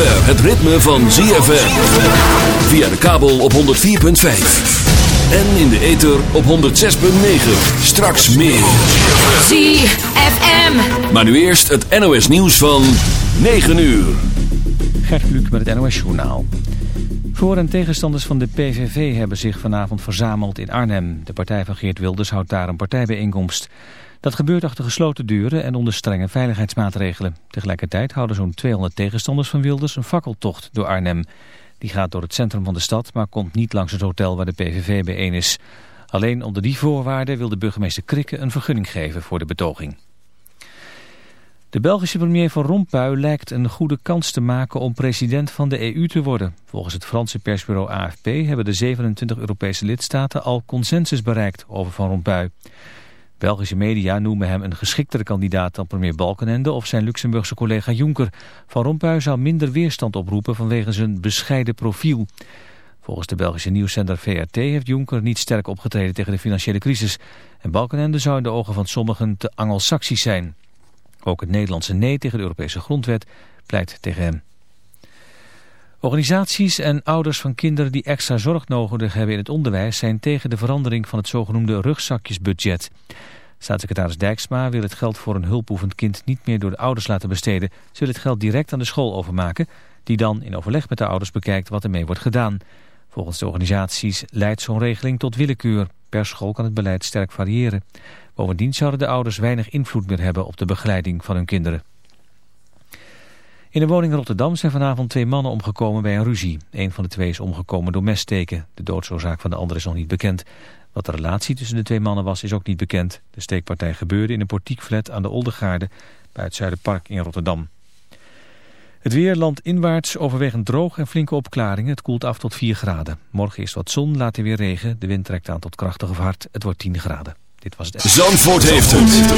zover het ritme van ZFM. Via de kabel op 104.5. En in de ether op 106.9. Straks meer. ZFM. Maar nu eerst het NOS nieuws van 9 uur. Gert Kluk met het NOS Journaal. Voor- en tegenstanders van de PVV hebben zich vanavond verzameld in Arnhem. De partij van Geert Wilders houdt daar een partijbijeenkomst. Dat gebeurt achter gesloten deuren en onder strenge veiligheidsmaatregelen. Tegelijkertijd houden zo'n 200 tegenstanders van Wilders een fakkeltocht door Arnhem. Die gaat door het centrum van de stad, maar komt niet langs het hotel waar de PVV bijeen is. Alleen onder die voorwaarden wil de burgemeester Krikke een vergunning geven voor de betoging. De Belgische premier Van Rompuy lijkt een goede kans te maken om president van de EU te worden. Volgens het Franse persbureau AFP hebben de 27 Europese lidstaten al consensus bereikt over Van Rompuy. Belgische media noemen hem een geschiktere kandidaat dan premier Balkenende of zijn Luxemburgse collega Juncker. Van Rompuy zou minder weerstand oproepen vanwege zijn bescheiden profiel. Volgens de Belgische nieuwszender VRT heeft Juncker niet sterk opgetreden tegen de financiële crisis. En Balkenende zou in de ogen van sommigen te angelsaksisch zijn. Ook het Nederlandse nee tegen de Europese grondwet pleit tegen hem. Organisaties en ouders van kinderen die extra zorg nodig hebben in het onderwijs zijn tegen de verandering van het zogenoemde rugzakjesbudget. Staatssecretaris Dijksma wil het geld voor een hulpbehoevend kind niet meer door de ouders laten besteden. Ze wil het geld direct aan de school overmaken, die dan in overleg met de ouders bekijkt wat ermee wordt gedaan. Volgens de organisaties leidt zo'n regeling tot willekeur. Per school kan het beleid sterk variëren. Bovendien zouden de ouders weinig invloed meer hebben op de begeleiding van hun kinderen. In een woning in Rotterdam zijn vanavond twee mannen omgekomen bij een ruzie. Een van de twee is omgekomen door messteken. De doodsoorzaak van de andere is nog niet bekend. Wat de relatie tussen de twee mannen was is ook niet bekend. De steekpartij gebeurde in een portiekflat aan de Oldegaarde bij het Zuiderpark in Rotterdam. Het weer landt inwaarts overwegend droog en flinke opklaringen. Het koelt af tot 4 graden. Morgen is wat zon, later weer regen. De wind trekt aan tot krachtig of hard. Het wordt 10 graden. Dit was het. Zandvoort heeft het.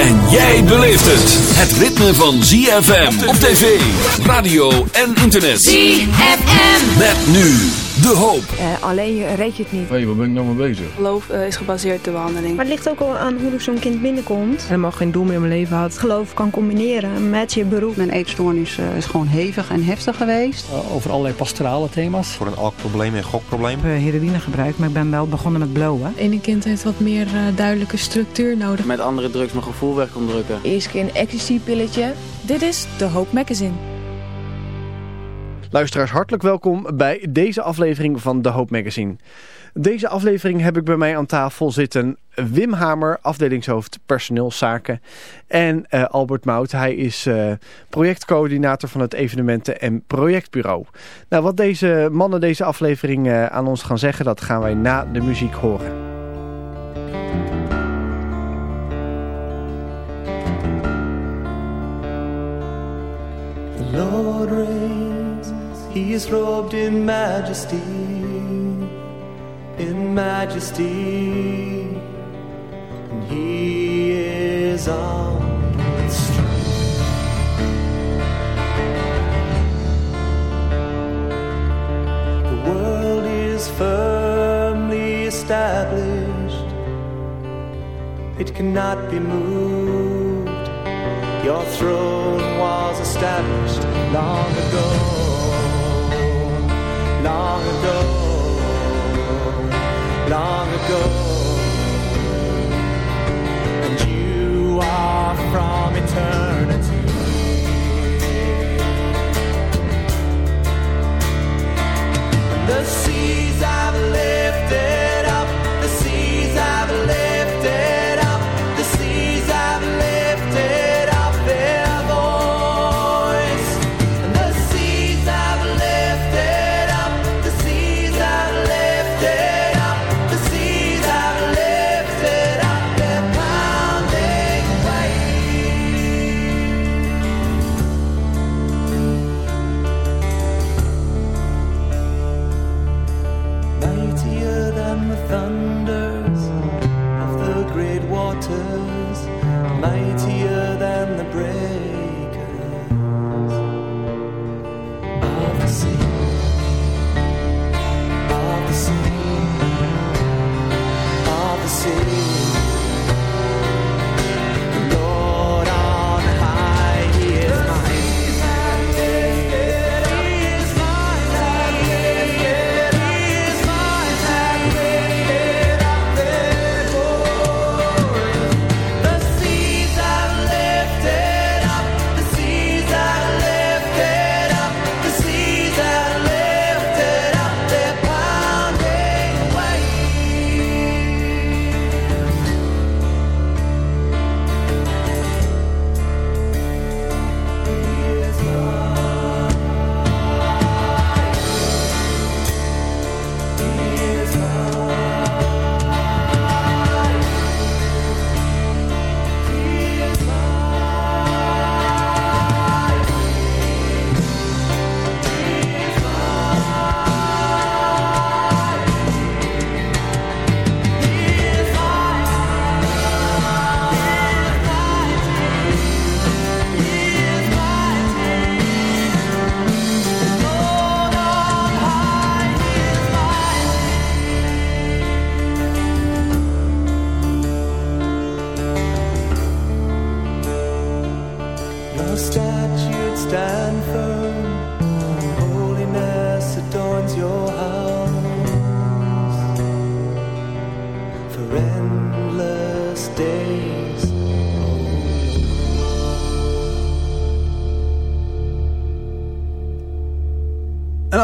En jij beleeft het. Het ritme van ZFM op tv, radio en internet. ZFM. Met nu de hoop. Eh, alleen je reed je het niet. Hé, waar ben ik nou mee bezig? Geloof eh, is gebaseerd op de behandeling. Maar het ligt ook al aan hoe zo'n kind binnenkomt. Helemaal geen doel meer in mijn leven had. Geloof kan combineren met je beroep. Mijn eetstoornis eh, is gewoon hevig en heftig geweest. over allerlei pastorale thema's. Voor een alcoholprobleem en gokprobleem. Ik heb heroïne gebruikt, maar ik ben wel begonnen met blowen. Ene kind heeft wat meer uh, duidelijke structuur nodig. Met andere drugs mijn gevoel weg kon drukken. Eerst keer een ecstasy-pilletje. Dit is de Hoop Magazine. Luisteraars, hartelijk welkom bij deze aflevering van De Hoop Magazine. Deze aflevering heb ik bij mij aan tafel zitten Wim Hamer, afdelingshoofd personeelszaken. En uh, Albert Mout, hij is uh, projectcoördinator van het evenementen- en projectbureau. Nou, wat deze mannen deze aflevering uh, aan ons gaan zeggen, dat gaan wij na de muziek horen. Lord reigns, He is robed in majesty, in majesty, and He is with strength. The world is firmly established, it cannot be moved. Your throne was established long ago, long ago, long ago. And you are from eternity. The seas have lifted Jesus.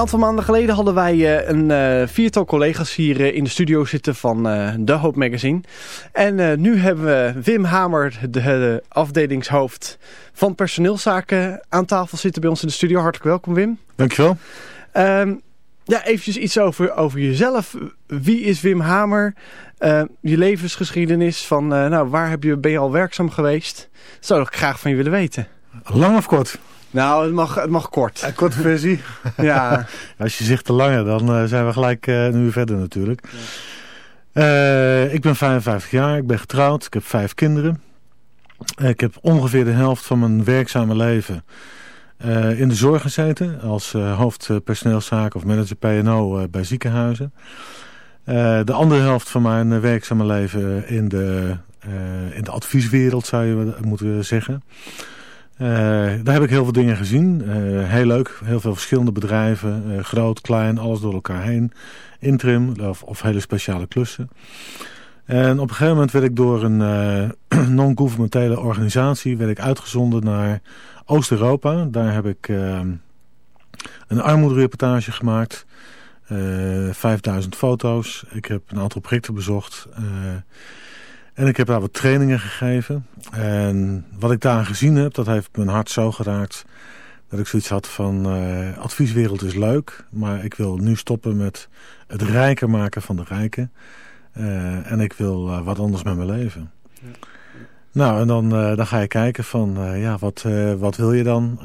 Aantal maanden geleden hadden wij uh, een uh, viertal collega's hier uh, in de studio zitten van The Hope Magazine. En nu hebben we Wim Hamer, de, de, afdelingshoofd van personeelszaken, aan tafel zitten bij ons in de studio. Hartelijk welkom Wim. Dankjewel. Um, ja, eventjes iets over, over jezelf. Wie is Wim Hamer? je levensgeschiedenis van, nou, waar heb je, ben je al werkzaam geweest? Dat zou ik graag van je willen weten. Lang of kort? Nou, het mag, het mag kort. Een korte versie? ja. Als je zegt te langer, dan uh, zijn we gelijk uh, een uur verder natuurlijk. Uh, ik ben 55 jaar, ik ben getrouwd, ik heb vijf kinderen. ik heb ongeveer de helft van mijn werkzame leven in de zorg gezeten. Als hoofd personeelszaken of manager P&O bij ziekenhuizen. de andere helft van mijn werkzame leven in de, in de advieswereld zou je moeten zeggen. Uh, daar heb ik heel veel dingen gezien. Uh, heel leuk. Heel veel verschillende bedrijven. Uh, groot, klein, alles door elkaar heen. Interim of, hele speciale klussen. En op een gegeven moment werd ik door een non-governementele organisatie werd ik uitgezonden naar Oost-Europa. Daar heb ik een armoedereportage gemaakt. 5000 foto's. Ik heb een aantal projecten bezocht. En ik heb daar wat trainingen gegeven. En wat ik daar gezien heb, dat heeft mijn hart zo geraakt... dat ik zoiets had van, uh, advieswereld is leuk... maar ik wil nu stoppen met het rijker maken van de rijken. Uh, en ik wil uh, wat anders met mijn leven. Ja. Nou, en dan, dan ga je kijken van, ja, wat, wat wil je dan?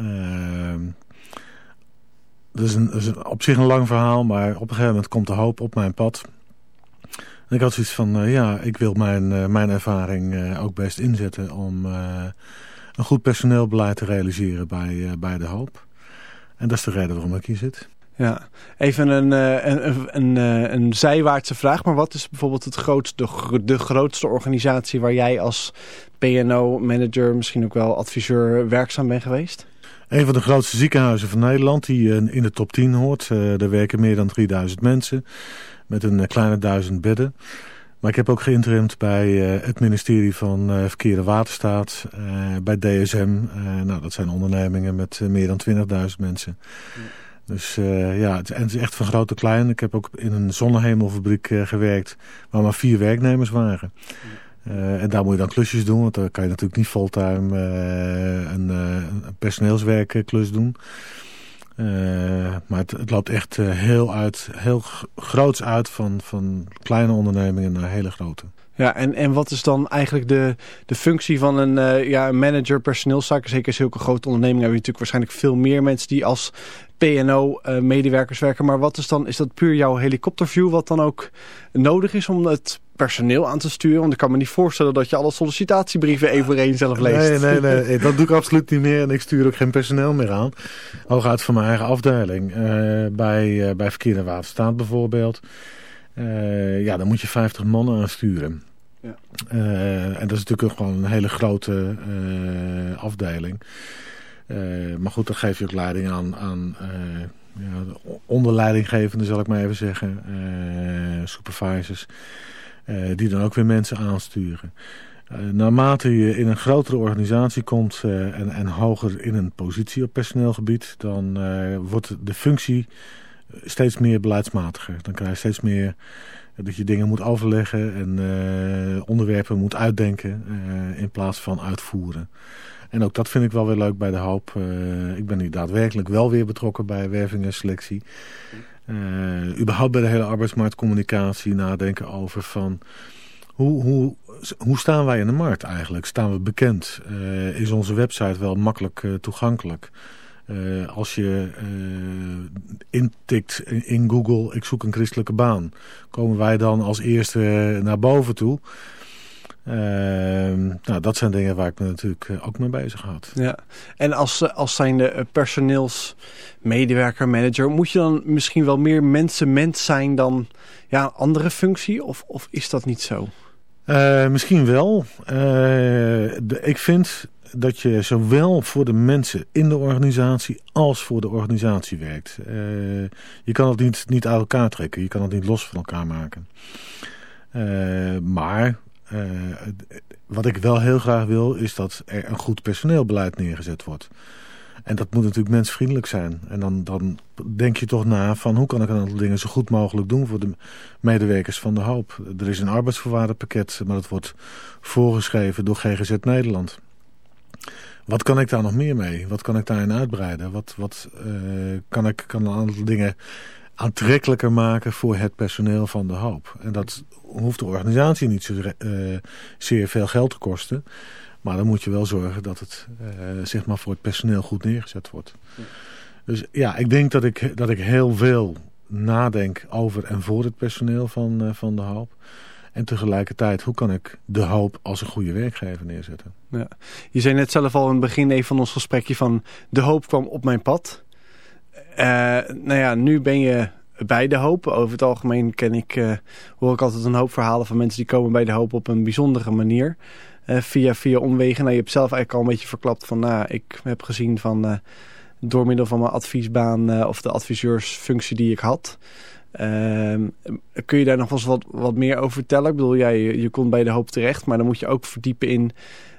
dat is, een, dat is een, op zich een lang verhaal, maar op een gegeven moment komt de hoop op mijn pad... En ik had zoiets van, uh, ja, ik wil mijn, uh, mijn ervaring uh, ook best inzetten om een goed personeelbeleid te realiseren bij, bij De Hoop. En dat is de reden waarom ik hier zit. Ja, even een, een, een, een, zijwaartse vraag, maar wat is bijvoorbeeld het grootste, de, de grootste organisatie waar jij als PNO-manager, misschien ook wel adviseur, werkzaam bent geweest? Een van de grootste ziekenhuizen van Nederland, die in de top 10 hoort. er werken meer dan 3000 mensen met een eh, kleine duizend bedden. Maar ik heb ook geïnterimd bij uh, het ministerie van uh, Verkeer en Waterstaat, bij DSM. nou, dat zijn ondernemingen met meer dan 20.000 mensen. Ja. Dus ja, het, en het is echt van groot tot klein. Ik heb ook in een zonnehemelfabriek gewerkt waar maar vier werknemers waren. En daar moet je dan klusjes doen, want dan kan je natuurlijk niet fulltime een, een personeelswerkklus doen. Uh, maar het, loopt echt uh, heel, uit, heel groots uit van, van kleine ondernemingen naar hele grote. Ja, en, en wat is dan eigenlijk de, de functie van een, uh, ja, manager personeelszaken? Zeker zulke grote ondernemingen hebben natuurlijk waarschijnlijk veel meer mensen die als PNO-medewerkers werken. Maar wat is dan, is dat puur jouw helikopterview wat dan ook nodig is om het personeel aan te sturen? Want ik kan me niet voorstellen dat je alle sollicitatiebrieven even voor één zelf leest. Nee, nee, nee. Dat doe ik absoluut niet meer. En ik stuur ook geen personeel meer aan. Hooguit van mijn eigen afdeling. Uh, bij, uh, bij Verkeer en Waterstaat bijvoorbeeld. Uh, ja, dan moet je 50 mannen aansturen. Ja. en dat is natuurlijk gewoon een hele grote afdeling. maar goed, dan geef je ook leiding aan... aan ja, onderleidinggevende zal ik maar even zeggen. supervisors. Die dan ook weer mensen aansturen. Uh, naarmate je in een grotere organisatie komt en, en hoger in een positie op personeelgebied, dan wordt de functie steeds meer beleidsmatiger. Dan krijg je steeds meer dat je dingen moet overleggen en onderwerpen moet uitdenken in plaats van uitvoeren. En ook dat vind ik wel weer leuk bij de hoop. ik ben nu daadwerkelijk wel weer betrokken bij werving en selectie. Überhaupt bij de hele arbeidsmarktcommunicatie nadenken over van... Hoe, hoe, hoe staan wij in de markt eigenlijk? Staan we bekend? Is onze website wel makkelijk uh, toegankelijk? als je intikt in Google, ik zoek een christelijke baan. Komen wij dan als eerste naar boven toe? Uh, nou, dat zijn dingen waar ik me natuurlijk uh, ook mee bezig had. Ja. En als, uh, als zijnde uh, personeelsmedewerker, manager, moet je dan misschien wel meer mensen-mens zijn dan ja, andere functie? Of, of is dat niet zo? Uh, misschien wel. De, ik vind dat je zowel voor de mensen in de organisatie als voor de organisatie werkt. Uh, je kan het niet, niet uit elkaar trekken. Je kan het niet los van elkaar maken. maar wat ik wel heel graag wil is dat er een goed personeelbeleid neergezet wordt. En dat moet natuurlijk mensvriendelijk zijn. En dan, dan denk je toch na van hoe kan ik een aantal dingen zo goed mogelijk doen voor de medewerkers van de hoop. Er is een arbeidsvoorwaardenpakket, maar dat wordt voorgeschreven door GGZ Nederland. Wat kan ik daar nog meer mee? Wat kan ik daarin uitbreiden? Wat, wat uh, kan ik kan een aantal dingen aantrekkelijker maken voor het personeel van de hoop? En dat hoeft de organisatie niet zo uh, zeer veel geld te kosten. Maar dan moet je wel zorgen dat het uh, zeg maar voor het personeel goed neergezet wordt. Ja. Dus ja, ik denk dat ik, dat ik heel veel nadenk over en voor het personeel van, uh, van de hoop. En tegelijkertijd, hoe kan ik de hoop als een goede werkgever neerzetten? Ja. Je zei net zelf al in het begin even van ons gesprekje van... de hoop kwam op mijn pad. Uh, nou ja, nu ben je bij de hoop. Over het algemeen ken ik, uh, hoor ik altijd een hoop verhalen van mensen... die komen bij de hoop op een bijzondere manier... Uh, via, via omwegen. Nou, je hebt zelf eigenlijk al een beetje verklapt van... nou, ik heb gezien van... Uh, door middel van mijn adviesbaan uh, of de adviseursfunctie die ik had. Uh, kun je daar nog wel eens wat, wat meer over vertellen? Ik bedoel, ja, je, je komt bij de hoop terecht, maar dan moet je ook verdiepen in...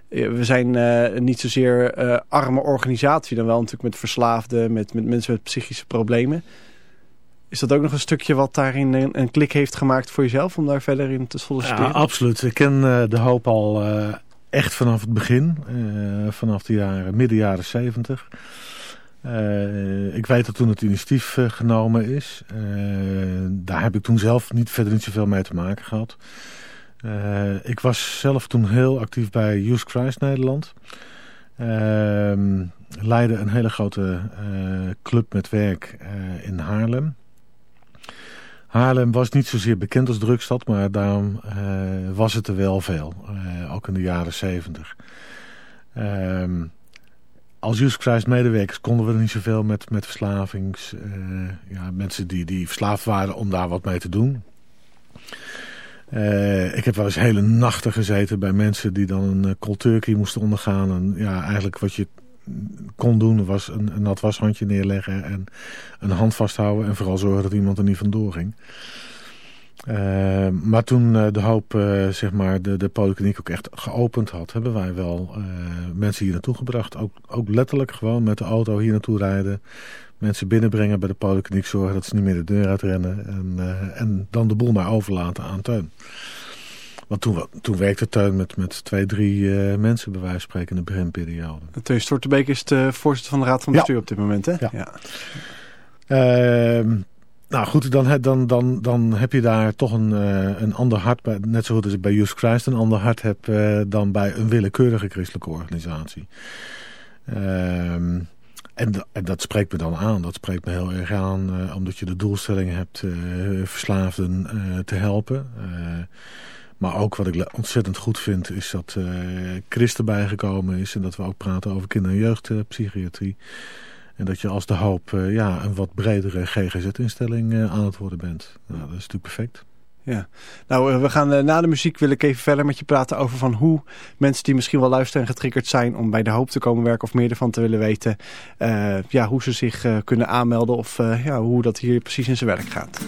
We zijn uh, niet zozeer uh, arme organisatie, dan wel natuurlijk met verslaafden, met, met mensen met psychische problemen. Is dat ook nog een stukje wat daarin een, klik heeft gemaakt voor jezelf om daar verder in te solliciteren? Ja, absoluut. Ik ken uh, de hoop al echt vanaf het begin, vanaf de jaren, midden jaren zeventig. Ik weet dat toen het initiatief genomen is. Daar heb ik toen zelf niet, verder niet zoveel mee te maken gehad. ik was zelf toen heel actief bij Youth Christ Nederland. Ehm, leidde een hele grote club met werk in Haarlem. Haarlem was niet zozeer bekend als drugstad, maar daarom was het er wel veel. ook in de jaren zeventig. Ehm als Youth medewerkers konden we er niet zoveel met, met verslavings... Uh, ja, mensen die, die verslaafd waren om daar wat mee te doen. Uh, ik heb wel eens hele nachten gezeten bij mensen die dan een uh, cold turkey moesten ondergaan. En ja, eigenlijk wat je kon doen was een, nat washandje neerleggen en een hand vasthouden. En vooral zorgen dat iemand er niet vandoor ging. Uh, maar toen uh, de hoop uh, zeg maar de, de polykliniek ook echt geopend had, hebben wij wel mensen hier naartoe gebracht. Ook, ook letterlijk gewoon met de auto hier naartoe rijden. Mensen binnenbrengen bij de polykliniek, zorgen dat ze niet meer de deur uitrennen. En, en dan de boel maar overlaten aan Teun. Want toen, toen werkte Teun met, met twee, drie mensen bij wijze van spreken in de beginperiode. Teun Stortebeek is de voorzitter van de Raad van Bestuur ja. op dit moment, hè? Ja. ja. Ehm, nou goed, dan, dan, dan, dan heb je daar toch een, uh, een ander hart bij. Net zoals ik bij Youth Christ een ander hart heb uh, dan bij een willekeurige christelijke organisatie. Um, en, en, dat spreekt me dan aan. Dat spreekt me heel erg aan. Omdat je de doelstelling hebt verslaafden te helpen. Maar ook wat ik ontzettend goed vind is dat Christen bijgekomen is. En dat we ook praten over kinder- en jeugdpsychiatrie. En dat je als de hoop uh, ja, een wat bredere GGZ-instelling uh, aan het worden bent. Nou, dat is natuurlijk perfect. Ja, nou we gaan uh, na de muziek wil ik even verder met je praten over van hoe mensen die misschien wel luisteren en getriggerd zijn om bij de hoop te komen werken of meer ervan te willen weten. ja, hoe ze zich kunnen aanmelden of ja, hoe dat hier precies in zijn werk gaat.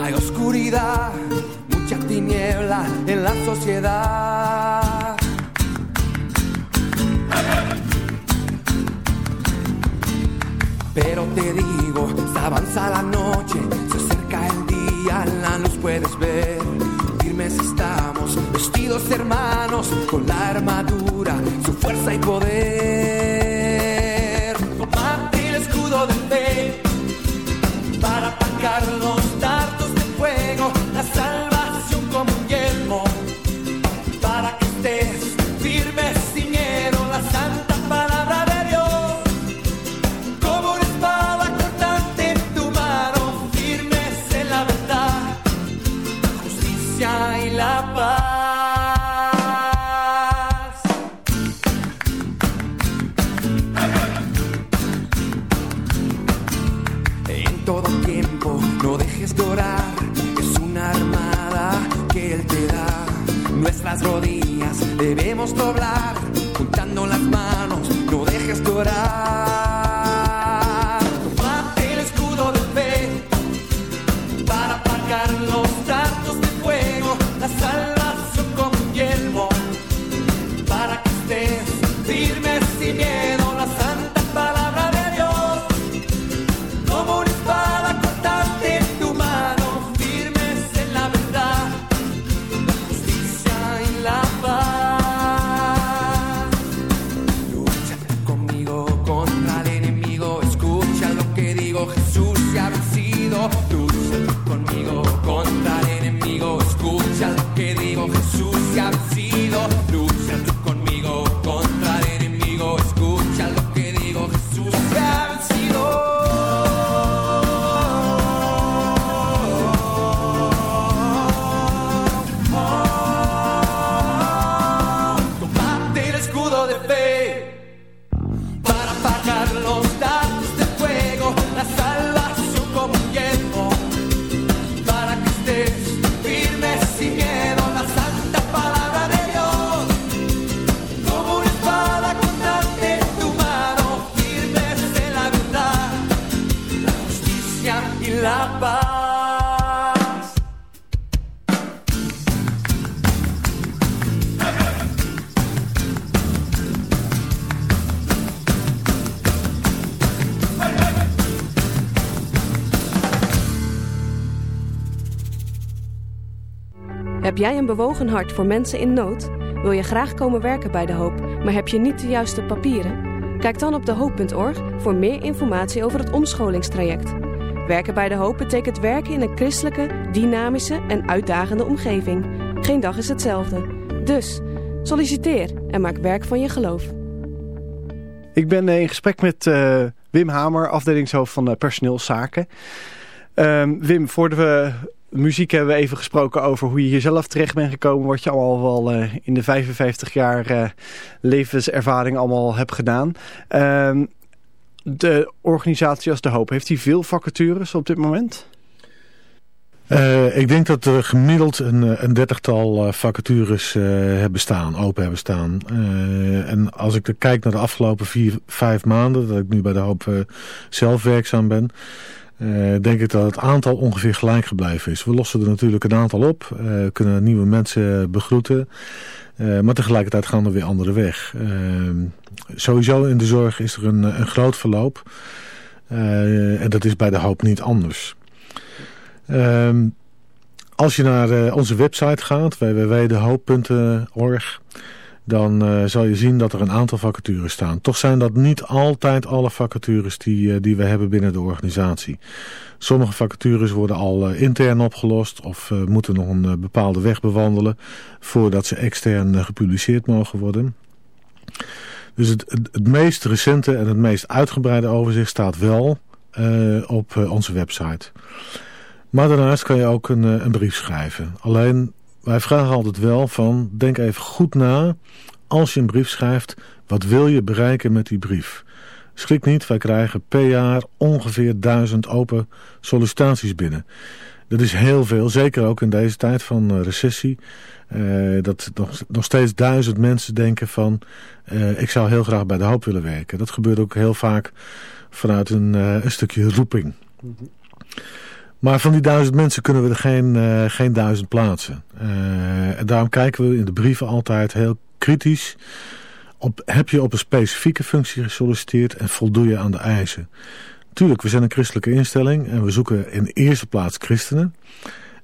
Hay oscuridad, mucha tiniebla en la sociedad. Pero te digo, se avanza la noche, se acerca el día, la luz puedes ver. Firmes estamos, vestidos hermanos, con la armadura, su fuerza y poder mías. Debemos doblar, juntando las manos, no dejes de orar. Jij een bewogen hart voor mensen in nood? Wil je graag komen werken bij De Hoop, maar heb je niet de juiste papieren? Kijk dan op dehoop.org voor meer informatie over het omscholingstraject. Werken bij De Hoop betekent werken in een christelijke, dynamische en uitdagende omgeving. Geen dag is hetzelfde. Dus, solliciteer en maak werk van je geloof. Ik ben eh, in gesprek met eh, Wim Hamer, afdelingshoofd van uh, personeelszaken. Um, Wim, voor we muziek hebben we even gesproken over hoe je hier zelf terecht bent gekomen. Wat je allemaal wel uh, in de 55 jaar uh, levenservaring allemaal hebt gedaan. Um, de organisatie als De Hoop, heeft die veel vacatures op dit moment? Uh, ik denk dat er gemiddeld een, een dertigtal vacatures hebben staan, open hebben staan. en als ik kijk naar de afgelopen vier, vijf maanden, dat ik nu bij de hoop zelf werkzaam ben, denk ik dat het aantal ongeveer gelijk gebleven is. We lossen er natuurlijk een aantal op, kunnen nieuwe mensen begroeten, maar tegelijkertijd gaan er weer andere weg. sowieso in de zorg is er een, een groot verloop en dat is bij de hoop niet anders. Um, als je naar uh, onze website gaat, www.dehoop.org, dan uh, zal je zien dat er een aantal vacatures staan. Toch zijn dat niet altijd alle vacatures die, uh, die we hebben binnen de organisatie. Sommige vacatures worden al intern opgelost of moeten nog een bepaalde weg bewandelen voordat ze extern gepubliceerd mogen worden. Dus het, het, het, meest recente en het meest uitgebreide overzicht staat wel op onze website. Maar daarnaast kan je ook een, een brief schrijven. Alleen, wij vragen altijd wel van, denk even goed na, als je een brief schrijft, wat wil je bereiken met die brief? Schrik niet, wij krijgen per jaar ongeveer duizend open sollicitaties binnen. Dat is heel veel, zeker ook in deze tijd van uh, recessie. Uh, dat nog, nog steeds duizend mensen denken van, uh, ik zou heel graag bij de hoop willen werken. Dat gebeurt ook heel vaak vanuit een, een stukje roeping. Mm. Maar van die duizend mensen kunnen we er geen, uh, geen duizend plaatsen. Uh, en daarom kijken we in de brieven altijd heel kritisch. Op, heb je op een specifieke functie gesolliciteerd en voldoe je aan de eisen? Tuurlijk, we zijn een christelijke instelling en we zoeken in eerste plaats christenen.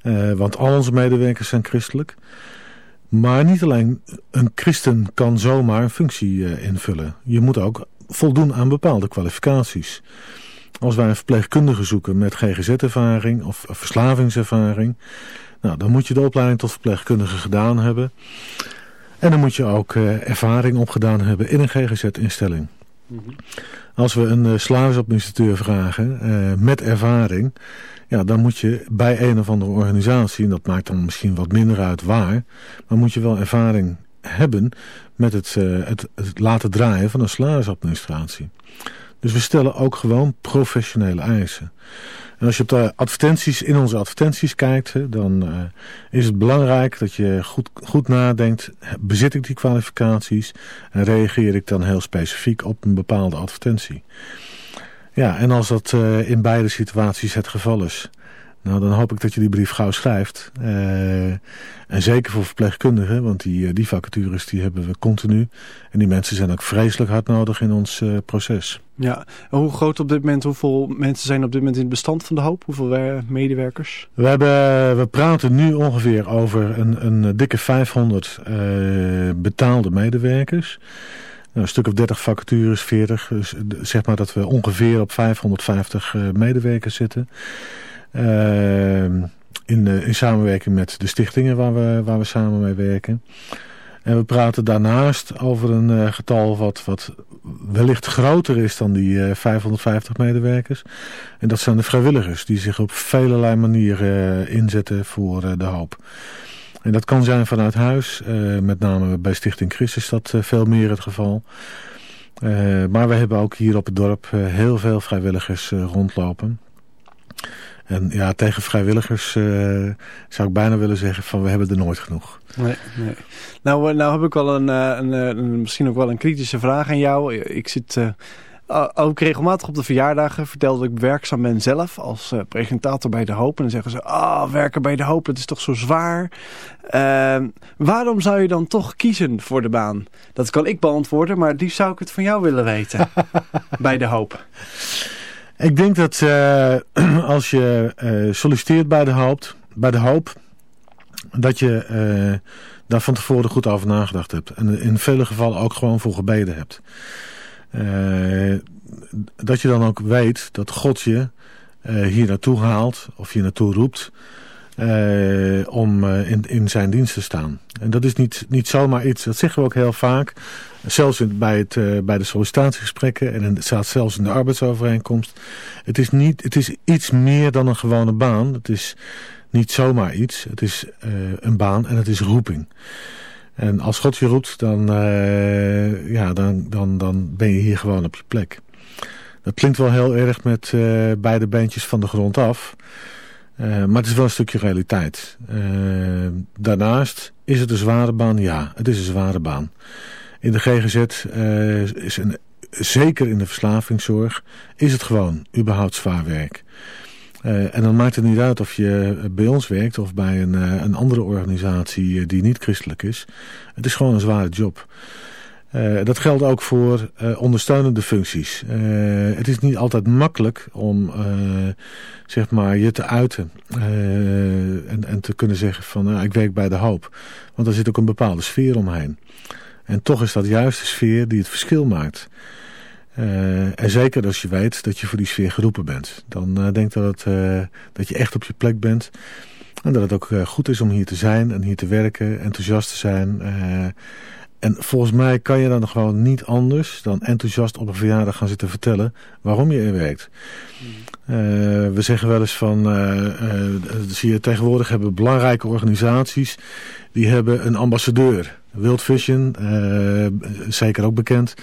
Uh, want al onze medewerkers zijn christelijk. Maar niet alleen een christen kan zomaar een functie invullen. Je moet ook voldoen aan bepaalde kwalificaties. Als wij een verpleegkundige zoeken met GGZ-ervaring of verslavingservaring, nou, dan moet je de opleiding tot verpleegkundige gedaan hebben. En dan moet je ook uh, ervaring opgedaan hebben in een GGZ-instelling. Mm -hmm. Als we een uh, vragen uh, met ervaring, ja, dan moet je bij een of andere organisatie, en dat maakt dan misschien wat minder uit waar, maar moet je wel ervaring hebben met het, het, het laten draaien van een salarisadministratie. Dus we stellen ook gewoon professionele eisen. En als je op de advertenties, in onze advertenties kijkt, dan uh, is het belangrijk dat je goed, goed nadenkt. Bezit ik die kwalificaties? En reageer ik dan heel specifiek op een bepaalde advertentie? Ja, en als dat uh, in beide situaties het geval is, nou, dan hoop ik dat je die brief gauw schrijft. Uh, en zeker voor verpleegkundigen, want die, die vacatures die hebben we continu. En die mensen zijn ook vreselijk hard nodig in ons uh, proces. Ja, en hoe groot op dit moment, hoeveel mensen zijn op dit moment in het bestand van de hoop? Hoeveel medewerkers? We, hebben, we praten nu ongeveer over een, een dikke 500 uh, betaalde medewerkers. Nou, een stuk of 30 vacatures, 40. Dus zeg maar dat we ongeveer op 550 uh, medewerkers zitten. Uh, in, in samenwerking met de stichtingen waar we, waar we samen mee werken. En we praten daarnaast over een uh, getal wat, wat wellicht groter is dan die uh, 550 medewerkers. En dat zijn de vrijwilligers die zich op velelei manieren inzetten voor de hoop. En dat kan zijn vanuit huis, met name bij Stichting Christus is dat veel meer het geval. maar we hebben ook hier op het dorp heel veel vrijwilligers rondlopen. En ja, tegen vrijwilligers uh, zou ik bijna willen zeggen van we hebben er nooit genoeg. Nee, nee. Nou, nou heb ik wel een, een, een, misschien ook wel een kritische vraag aan jou. Ik zit uh, ook regelmatig op de verjaardagen. Vertelde dat ik werkzaam ben zelf als presentator bij De Hoop. En dan zeggen ze, ah, oh, werken bij De Hoop, dat is toch zo zwaar. waarom zou je dan toch kiezen voor de baan? Dat kan ik beantwoorden, maar die zou ik het van jou willen weten. bij De Hoop. Ik denk dat uh, als je uh, solliciteert bij de, hoop, bij de hoop, dat je uh, daar van tevoren goed over nagedacht hebt. En in vele gevallen ook gewoon voor gebeden hebt. dat je dan ook weet dat God je hier naartoe haalt of je naartoe roept om in, in zijn dienst te staan. En dat is niet, niet zomaar iets, dat zeggen we ook heel vaak. Zelfs in, bij, het, uh, bij de sollicitatiegesprekken en het staat zelfs in de arbeidsovereenkomst. Het is, niet, het is iets meer dan een gewone baan. Het is niet zomaar iets. Het is uh, een baan en het is roeping. En als God je roept, dan, uh, ja, dan, dan, dan ben je hier gewoon op je plek. Dat klinkt wel heel erg met beide beentjes van de grond af. maar het is wel een stukje realiteit. daarnaast is het een zware baan? Ja, het is een zware baan. In de GGZ uh, is een, zeker in de verslavingszorg, is het gewoon überhaupt zwaar werk. Uh, en dan maakt het niet uit of je bij ons werkt of bij een, uh, een andere organisatie die niet christelijk is. Het is gewoon een zware job. Dat geldt ook voor ondersteunende functies. Het is niet altijd makkelijk om zeg maar je te uiten en, en te kunnen zeggen van ik werk bij de hoop. Want er zit ook een bepaalde sfeer omheen. En toch is dat juist de sfeer die het verschil maakt. Uh, en zeker als je weet dat je voor die sfeer geroepen bent. Dan uh, denk dat, het, uh, dat je echt op je plek bent. En dat het ook goed is om hier te zijn en hier te werken, enthousiast te zijn. en volgens mij kan je dan gewoon niet anders dan enthousiast op een verjaardag gaan zitten vertellen waarom je er werkt. we zeggen wel eens van, zie je tegenwoordig hebben belangrijke organisaties, die hebben een ambassadeur. Wild Vision, uh, zeker ook bekend.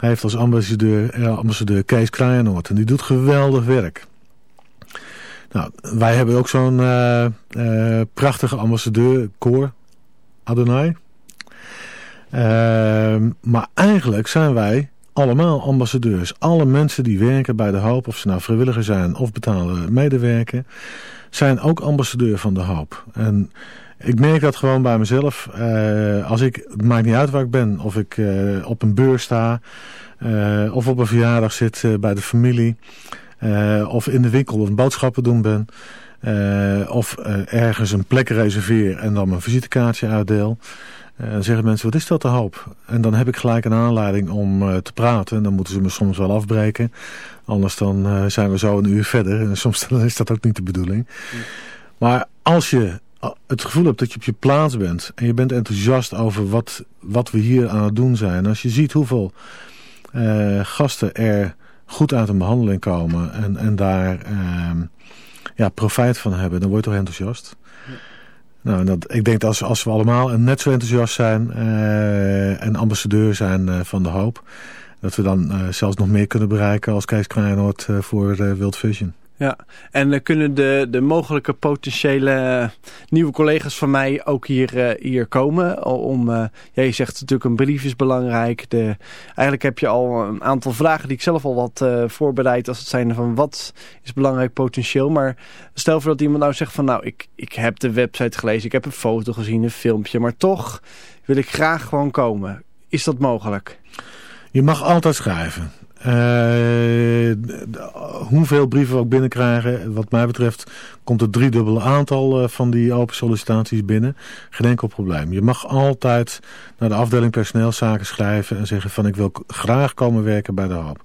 Hij heeft als ambassadeur, ja, ambassadeur Kees Kraaienoord. En die doet geweldig werk. Nou, wij hebben ook zo'n uh, prachtige ambassadeur, Cor Adonai. maar eigenlijk zijn wij allemaal ambassadeurs. Alle mensen die werken bij de hoop, of ze nou vrijwilliger zijn of betalen medewerken, zijn ook ambassadeur van de hoop. En ik merk dat gewoon bij mezelf. Uh, als ik, het maakt niet uit waar ik ben. Of ik uh, op een beurs sta. Uh, of op een verjaardag zit bij de familie. of in de winkel een boodschappen doen ben. of ergens een plek reserveer en dan mijn visitekaartje uitdeel. dan zeggen mensen, wat is dat te hoop? En dan heb ik gelijk een aanleiding om te praten. En dan moeten ze me soms wel afbreken. Anders dan zijn we zo een uur verder. En soms is dat ook niet de bedoeling. Maar als je het gevoel hebt dat je op je plaats bent en je bent enthousiast over wat, wat we hier aan het doen zijn. Als je ziet hoeveel uh, gasten er goed uit een behandeling komen en, en daar uh, ja, profijt van hebben, dan word je toch enthousiast. Nou, dat, ik denk dat als, als we allemaal net zo enthousiast zijn uh, en ambassadeur zijn van de hoop, Dat we dan zelfs nog meer kunnen bereiken als Kees Kraaienoord voor World Vision. Ja, en uh, kunnen de, de mogelijke potentiële uh, nieuwe collega's van mij ook hier, uh, hier komen? Om, ja, je zegt natuurlijk een brief is belangrijk. De, eigenlijk heb je al een aantal vragen die ik zelf al wat voorbereid. Als het zijn van wat is belangrijk potentieel. Maar stel voor dat iemand nou zegt van nou ik, ik heb de website gelezen. Ik heb een foto gezien, een filmpje. Maar toch wil ik graag gewoon komen. Is dat mogelijk? Je mag altijd schrijven. Uh, hoeveel brieven we ook binnenkrijgen, wat mij betreft komt het driedubbele aantal uh, van die open sollicitaties binnen. Geen enkel probleem. Je mag altijd naar de afdeling personeelszaken schrijven en zeggen van ik wil graag komen werken bij de hoop.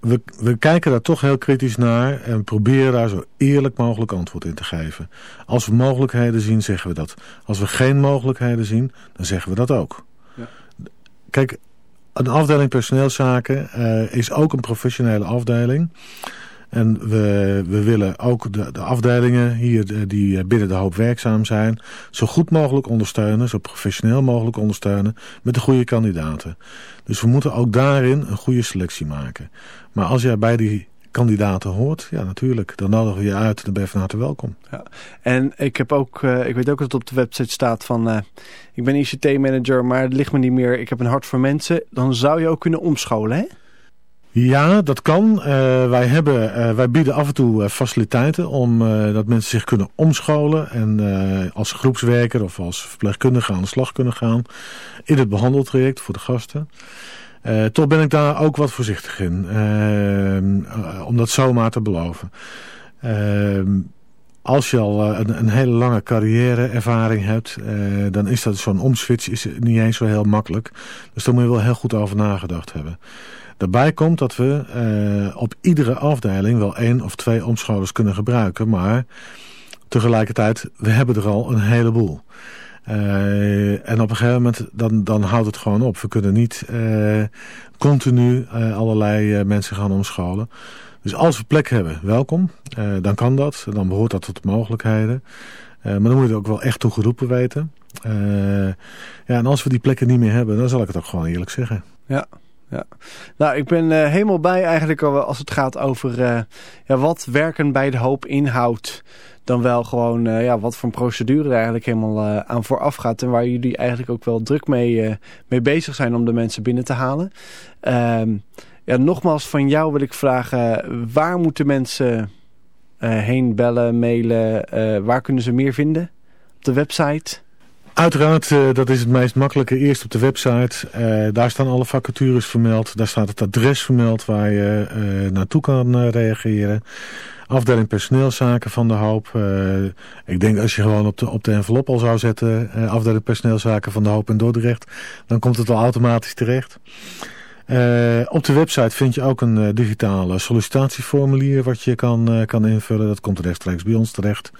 We, we kijken daar toch heel kritisch naar en proberen daar zo eerlijk mogelijk antwoord in te geven. Als we mogelijkheden zien, zeggen we dat. Als we geen mogelijkheden zien, dan zeggen we dat ook. Ja. Kijk, een afdeling personeelszaken uh, is ook een professionele afdeling. En we, we willen ook de, de afdelingen hier die binnen de hoop werkzaam zijn... zo goed mogelijk ondersteunen, zo professioneel mogelijk ondersteunen... met de goede kandidaten. Dus we moeten ook daarin een goede selectie maken. Maar als jij bij die kandidaten hoort, ja natuurlijk, dan nodigen we je uit. Dan ben je van harte welkom. Ja. En ik, heb ook, uh, ik weet ook dat het op de website staat van, uh, ik ben ICT-manager, maar het ligt me niet meer. Ik heb een hart voor mensen. Dan zou je ook kunnen omscholen, hè? Ja, dat kan. Uh, wij, hebben, wij bieden af en toe faciliteiten om dat mensen zich kunnen omscholen en als groepswerker of als verpleegkundige aan de slag kunnen gaan in het behandeltraject voor de gasten. Uh, toch ben ik daar ook wat voorzichtig in. Uh, om dat zomaar te beloven. Uh, als je al een, een, hele lange carrière-ervaring hebt, dan is dat zo'n omswitch is niet eens zo heel makkelijk. Dus daar moet je wel heel goed over nagedacht hebben. Daarbij komt dat we op iedere afdeling wel één of twee omscholers kunnen gebruiken. Maar tegelijkertijd, we hebben er al een heleboel. Uh, en op een gegeven moment dan, dan houdt het gewoon op. We kunnen niet uh, continu uh, allerlei mensen gaan omscholen. Dus als we plek hebben, welkom. dan kan dat. Dan behoort dat tot de mogelijkheden. maar dan moet je het ook wel echt toe geroepen weten. ja, en als we die plekken niet meer hebben, dan zal ik het ook gewoon eerlijk zeggen. Ja, ja. Nou, ik ben uh, helemaal bij eigenlijk als het gaat over uh, ja, wat werken bij de hoop inhoudt dan wel gewoon uh, ja, wat voor een procedure er eigenlijk helemaal aan vooraf gaat. En waar jullie eigenlijk ook wel druk mee, mee bezig zijn om de mensen binnen te halen. Ehm, ja, nogmaals van jou wil ik vragen, waar moeten mensen heen bellen, mailen? waar kunnen ze meer vinden? Op de website? Uiteraard, dat is het meest makkelijke. Eerst op de website. daar staan alle vacatures vermeld. Daar staat het adres vermeld waar je naartoe kan reageren afdeling personeelszaken van de hoop. Ik denk als je gewoon op de, op de envelop al zou zetten, afdeling personeelszaken van de hoop in Dordrecht, dan komt het wel automatisch terecht. Op de website vind je ook een digitale sollicitatieformulier wat je kan, kan invullen. Dat komt rechtstreeks bij ons terecht.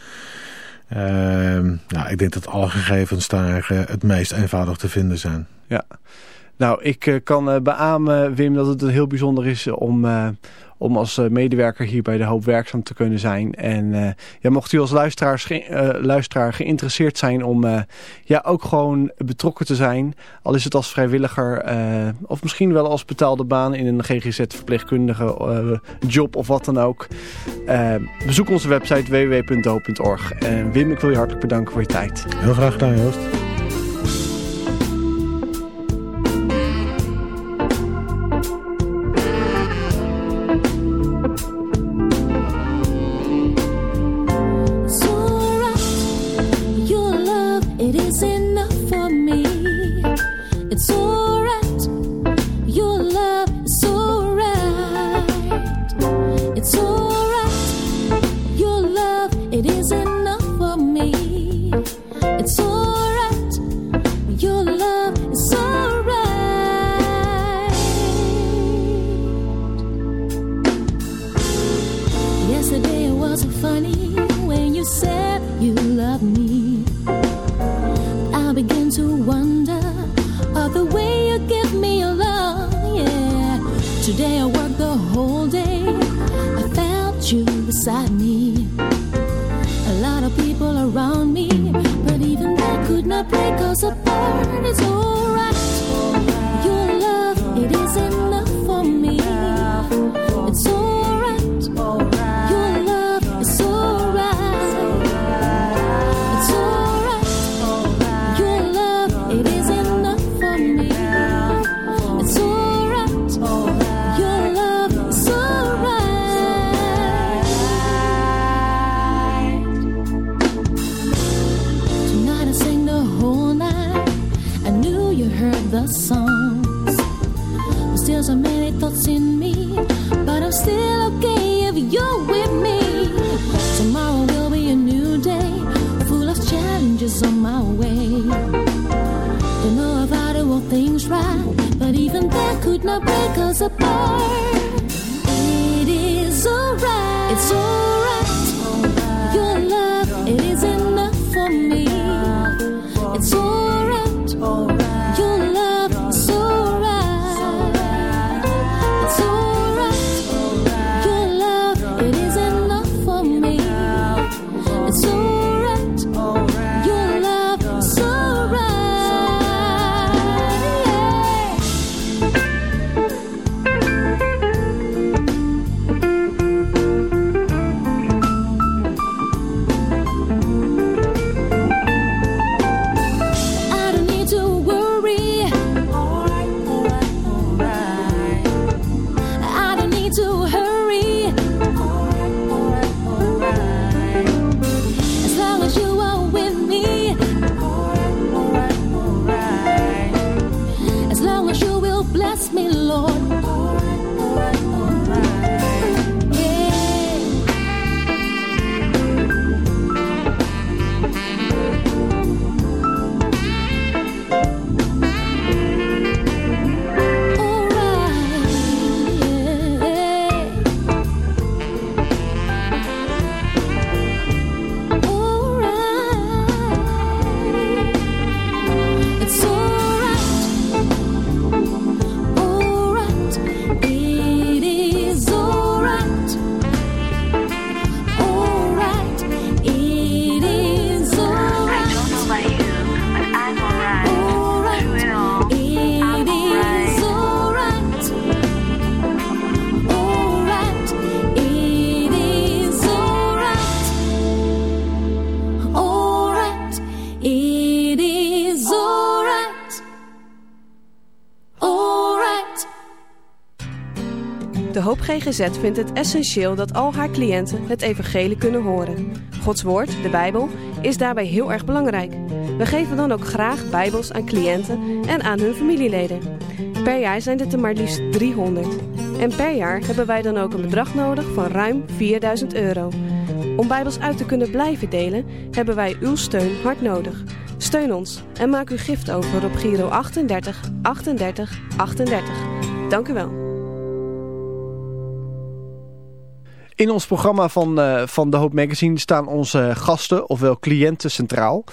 Nou, ik denk dat alle gegevens daar het meest eenvoudig te vinden zijn. Ja. Nou, ik kan beamen, Wim, dat het heel bijzonder is om, om als eh, medewerker hier bij De Hoop werkzaam te kunnen zijn. En ja, mocht u als luisteraar, uh, luisteraar geïnteresseerd zijn om ja, ook gewoon betrokken te zijn, al is het als vrijwilliger of misschien wel als betaalde baan in een GGZ-verpleegkundige job of wat dan ook. bezoek onze website www.doop.org. En Wim, ik wil je hartelijk bedanken voor je tijd. Heel graag gedaan, Joost. a. GGZ vindt het essentieel dat al haar cliënten het evangelie kunnen horen. Gods woord, de Bijbel, is daarbij heel erg belangrijk. We geven dan ook graag Bijbels aan cliënten en aan hun familieleden. Per jaar zijn dit er maar liefst 300. En per jaar hebben wij dan ook een bedrag nodig van ruim 4000 euro. Om Bijbels uit te kunnen blijven delen, hebben wij uw steun hard nodig. Steun ons en maak uw gift over op Giro 38 38 38. Dank u wel. In ons programma van, eh, van de Hoop Magazine staan onze gasten, ofwel cliënten, centraal.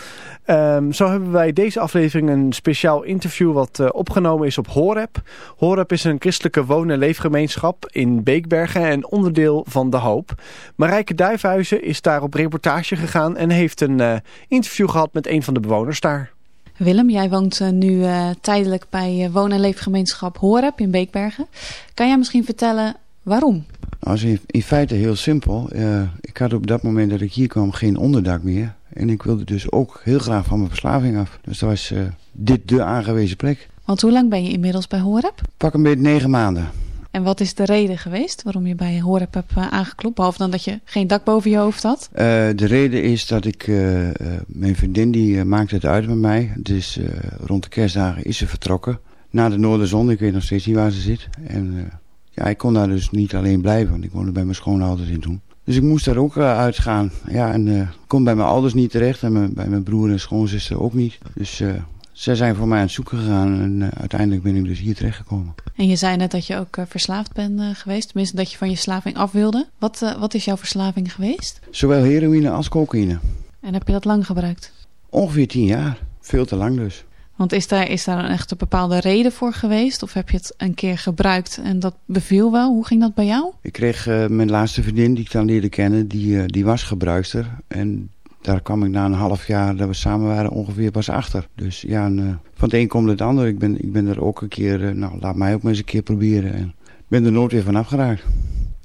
Ehm, zo hebben wij deze aflevering een speciaal interview wat eh, opgenomen is op Horeb. Horeb is een christelijke woon- en leefgemeenschap in Beekbergen en onderdeel van de Hoop. Marijke Duifhuizen is daar op reportage gegaan en heeft een eh, interview gehad met een van de bewoners daar. Willem, jij woont nu tijdelijk bij woon- en leefgemeenschap Horeb in Beekbergen. Kan jij misschien vertellen waarom? Nou, is in, in feite heel simpel. Eh, ik had op dat moment dat ik hier kwam geen onderdak meer. En ik wilde dus ook heel graag van mijn verslaving af. Dus dat was eh, dit de aangewezen plek. Want hoe lang ben je inmiddels bij Horeb? Pak een beetje negen maanden. En wat is de reden geweest waarom je bij Horeb hebt eh, aangeklopt? Behalve dan dat je geen dak boven je hoofd had. De reden is dat ik, mijn vriendin die uh, maakte het uit met mij. Dus uh, rond de kerstdagen is ze vertrokken. Na de Noorderzon, ik weet nog steeds niet waar ze zit. En uh, ja, ik kon daar dus niet alleen blijven, want ik woonde bij mijn schoonouders in toen. Dus ik moest daar ook uh, uitgaan. Ja, en uh, kon bij mijn ouders niet terecht en mijn, bij mijn broer en schoonzuster ook niet. Dus uh, zij zijn voor mij aan het zoeken gegaan en uh, uiteindelijk ben ik dus hier terechtgekomen. En je zei net dat je ook uh, verslaafd bent uh, geweest, tenminste dat je van je verslaving af wilde. Wat, wat is jouw verslaving geweest? Zowel heroïne als cocaïne. En heb je dat lang gebruikt? Ongeveer tien jaar. Veel te lang dus. Want is daar, is daar een echt een bepaalde reden voor geweest? Of heb je het een keer gebruikt en dat beviel wel? Hoe ging dat bij jou? Ik kreeg uh, mijn laatste vriendin die ik dan leerde kennen, die, uh, die was gebruikster. En daar kwam ik na een half jaar dat we samen waren ongeveer pas achter. Dus ja, en, uh, van het een komt het ander. Ik ben, ik ben er ook een keer, nou laat mij ook maar eens een keer proberen. En ben er nooit weer van afgeraakt.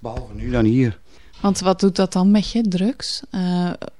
Behalve nu dan hier. Want wat doet dat dan met je, drugs?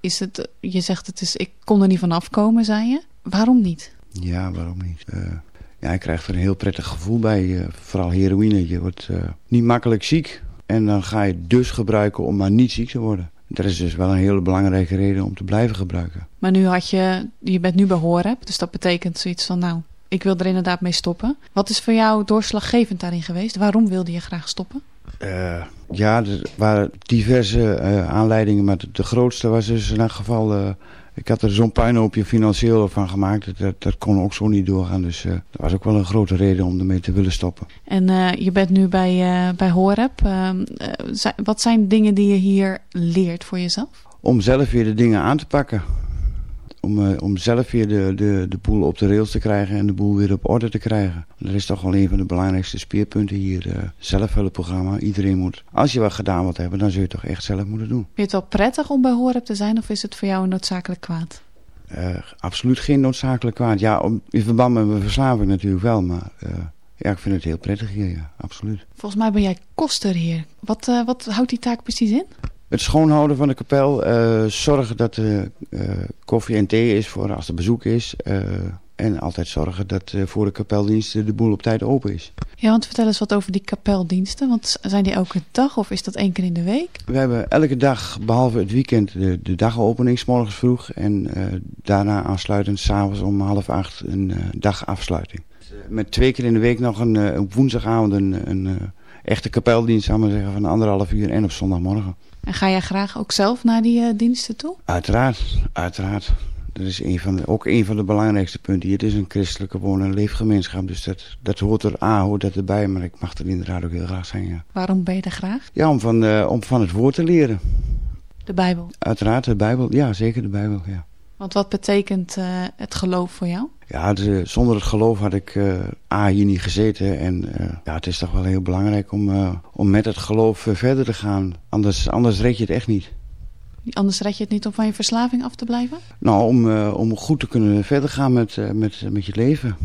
is het, je zegt het is, ik kon er niet van afkomen, zei je. Waarom niet? Ja, waarom niet? Uh, ja, je krijgt er een heel prettig gevoel bij. Uh, vooral heroïne. Je wordt uh, niet makkelijk ziek. En dan ga je dus gebruiken om maar niet ziek te worden. Dat is dus wel een hele belangrijke reden om te blijven gebruiken. Maar nu had je, je bent nu bij Horeb. Dus dat betekent zoiets van, nou, ik wil er inderdaad mee stoppen. Wat is voor jou doorslaggevend daarin geweest? Waarom wilde je graag stoppen? Uh, ja, er waren diverse uh, aanleidingen, maar de, de, grootste was dus in elk geval... Uh, ik had er zo'n puinhoopje financieel van gemaakt. Dat, dat kon ook zo niet doorgaan. Dus dat was ook wel een grote reden om ermee te willen stoppen. En je bent nu bij, bij Horeb. wat zijn dingen die je hier leert voor jezelf? Om zelf weer de dingen aan te pakken om, uh, om zelf weer de, de, de boel op de rails te krijgen en de boel weer op orde te krijgen. Dat is toch wel een van de belangrijkste speerpunten hier. Uh, zelfhulpprogramma. Iedereen moet, als je wat gedaan wilt hebben, dan zul je het toch echt zelf moeten doen. Vind je het wel prettig om bij Horeb te zijn of is het voor jou een noodzakelijk kwaad? Uh, absoluut geen noodzakelijk kwaad. Ja, om, in verband met mijn verslaving natuurlijk wel, maar... Ja, ik vind het heel prettig hier, ja, absoluut. Volgens mij ben jij koster hier. Wat, uh, wat houdt die taak precies in? Het schoonhouden van de kapel. Uh, zorgen dat er uh, koffie en thee is voor als er bezoek is. Uh, en altijd zorgen dat voor de kapeldiensten de boel op tijd open is. Ja, want vertel eens wat over die kapeldiensten. Want zijn die elke dag of is dat één keer in de week? We hebben elke dag, behalve het weekend, de, de dagopening, s morgens vroeg. En daarna aansluitend s'avonds om half acht een dagafsluiting. Met twee keer in de week nog een, op woensdagavond een, een echte kapeldienst, zou maar zeggen, van anderhalf uur en op zondagmorgen. En ga jij graag ook zelf naar die uh, diensten toe? Uiteraard, uiteraard. Dat is een van de, ook een van de belangrijkste punten. Het is een christelijke woon- en leefgemeenschap. Dus dat, dat hoort er, A, hoort dat erbij. Maar ik mag er inderdaad ook heel graag zijn, ja. Waarom ben je er graag? Ja, om van, uh, om van het woord te leren. De Bijbel? Uiteraard, de Bijbel. Ja, zeker de Bijbel, ja. Want wat betekent uh, het geloof voor jou? Ja, de, zonder het geloof had ik uh, A, hier niet gezeten. En uh, ja, het is toch wel heel belangrijk om, om met het geloof verder te gaan. Anders, anders red je het echt niet. Anders red je het niet om van je verslaving af te blijven? Nou, om, om goed te kunnen verder gaan met, met, met je leven.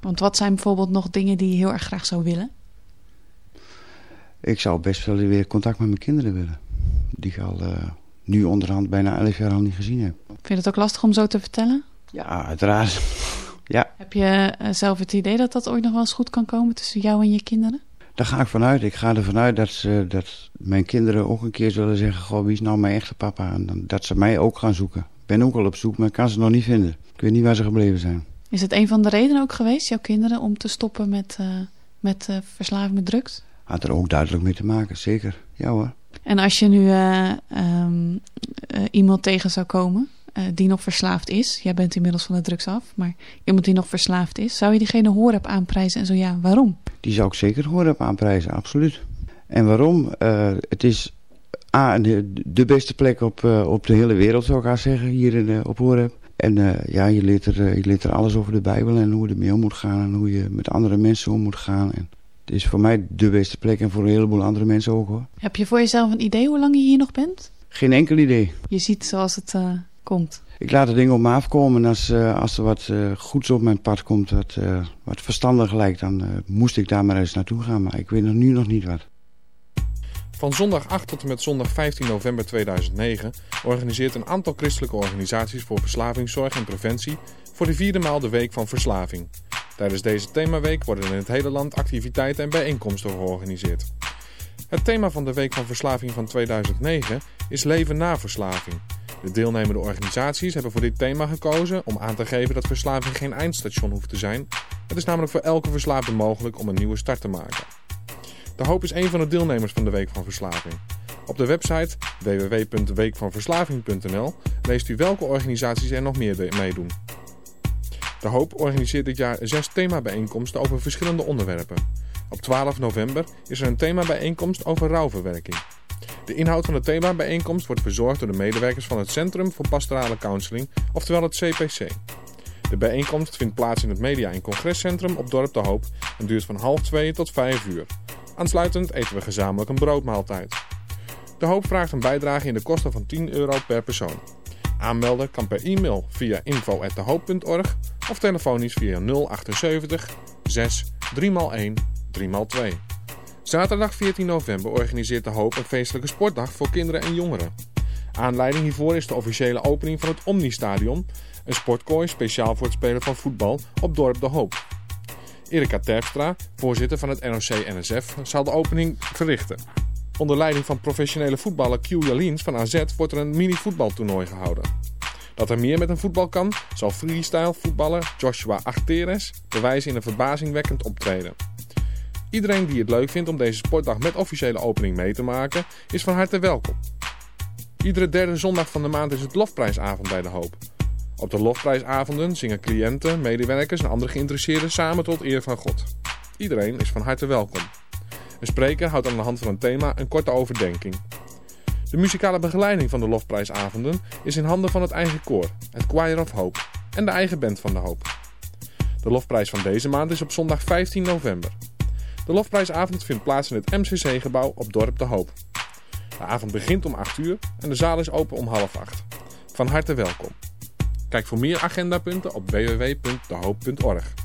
Want wat zijn bijvoorbeeld nog dingen die je heel erg graag zou willen? Ik zou best wel weer contact met mijn kinderen willen. Die ik al nu onderhand bijna 11 jaar al niet gezien heb. Vind je het ook lastig om zo te vertellen? Ja, uiteraard. ja. Heb je uh, zelf het idee dat dat ooit nog wel eens goed kan komen tussen jou en je kinderen? Daar ga ik vanuit. Ik ga ervan uit dat, ze, dat mijn kinderen ook een keer zullen zeggen... Goh, wie is nou mijn echte papa? En dan, dat ze mij ook gaan zoeken. Ik ben ook al op zoek, maar ik kan ze nog niet vinden. Ik weet niet waar ze gebleven zijn. Is het een van de redenen ook geweest, jouw kinderen... om te stoppen met, uh, met uh, verslaving met drugs? Had er ook duidelijk mee te maken, zeker. Ja hoor. En als je nu uh, um, uh, iemand tegen zou komen uh, die nog verslaafd is. Jij bent inmiddels van de drugs af, maar iemand die nog verslaafd is. Zou je diegene Horeb aanprijzen en zo ja, waarom? Die zou ik zeker Horeb aanprijzen, absoluut. En waarom? het is A, de, de, beste plek op, op de hele wereld zou ik haar zeggen, hier in, op Horeb. En ja, je leert, er, je leert er alles over de Bijbel en hoe je ermee om moet gaan en hoe je met andere mensen om moet gaan. En het is voor mij de beste plek en voor een heleboel andere mensen ook hoor. Heb je voor jezelf een idee hoe lang je hier nog bent? Geen enkel idee. Je ziet zoals het komt. Ik laat de dingen op me afkomen en als, uh, als er wat uh, goeds op mijn pad komt, wat, wat verstandig lijkt, dan moest ik daar maar eens naartoe gaan. Maar ik weet nog nu nog niet wat. Van zondag 8 tot en met zondag 15 november 2009 organiseert een aantal christelijke organisaties voor verslavingszorg en preventie voor de vierde maal de Week van Verslaving. Tijdens deze themaweek worden in het hele land activiteiten en bijeenkomsten georganiseerd. Het thema van de Week van Verslaving van 2009 is Leven na verslaving. De deelnemende organisaties hebben voor dit thema gekozen om aan te geven dat verslaving geen eindstation hoeft te zijn. Het is namelijk voor elke verslaafde mogelijk om een nieuwe start te maken. De Hoop is een van de deelnemers van de Week van Verslaving. Op de website www.weekvanverslaving.nl leest u welke organisaties er nog meer meedoen. De Hoop organiseert dit jaar zes themabijeenkomsten over verschillende onderwerpen. Op 12 november is er een themabijeenkomst over rouwverwerking. De inhoud van de themabijeenkomst wordt verzorgd door de medewerkers van het Centrum voor Pastorale Counseling, oftewel het CPC. De bijeenkomst vindt plaats in het Media- en Congrescentrum op Dorp De Hoop en duurt van half 2 tot 5 uur. Aansluitend eten we gezamenlijk een broodmaaltijd. De Hoop vraagt een bijdrage in de kosten van 10 euro per persoon. Aanmelden kan per e-mail via info.dehoop.org of telefonisch via 078 6 3x1 3x2. Zaterdag 14 november organiseert De Hoop een feestelijke sportdag voor kinderen en jongeren. Aanleiding hiervoor is de officiële opening van het Omni-stadion, een sportkooi speciaal voor het spelen van voetbal op dorp De Hoop. Erika Terpstra, voorzitter van het NOC-NSF, zal de opening verrichten. Onder leiding van professionele voetballer Q Jalins van AZ wordt er een mini-voetbaltoernooi gehouden. Dat er meer met een voetbal kan, zal freestyle voetballer Joshua Achteres bewijzen in een verbazingwekkend optreden. Iedereen die het leuk vindt om deze sportdag met officiële opening mee te maken, is van harte welkom. Iedere derde zondag van de maand is het Lofprijsavond bij De Hoop. Op de Lofprijsavonden zingen cliënten, medewerkers en andere geïnteresseerden samen tot eer van God. Iedereen is van harte welkom. Een spreker houdt aan de hand van een thema een korte overdenking. De muzikale begeleiding van de Lofprijsavonden is in handen van het eigen koor, het Choir of Hope, en de eigen band van de Hoop. De Lofprijs van deze maand is op zondag 15 november. De Lofprijsavond vindt plaats in het MCC-gebouw op Dorp de Hoop. De avond begint om 8 uur en de zaal is open om half 8. Van harte welkom. Kijk voor meer agendapunten op www.dehoop.org.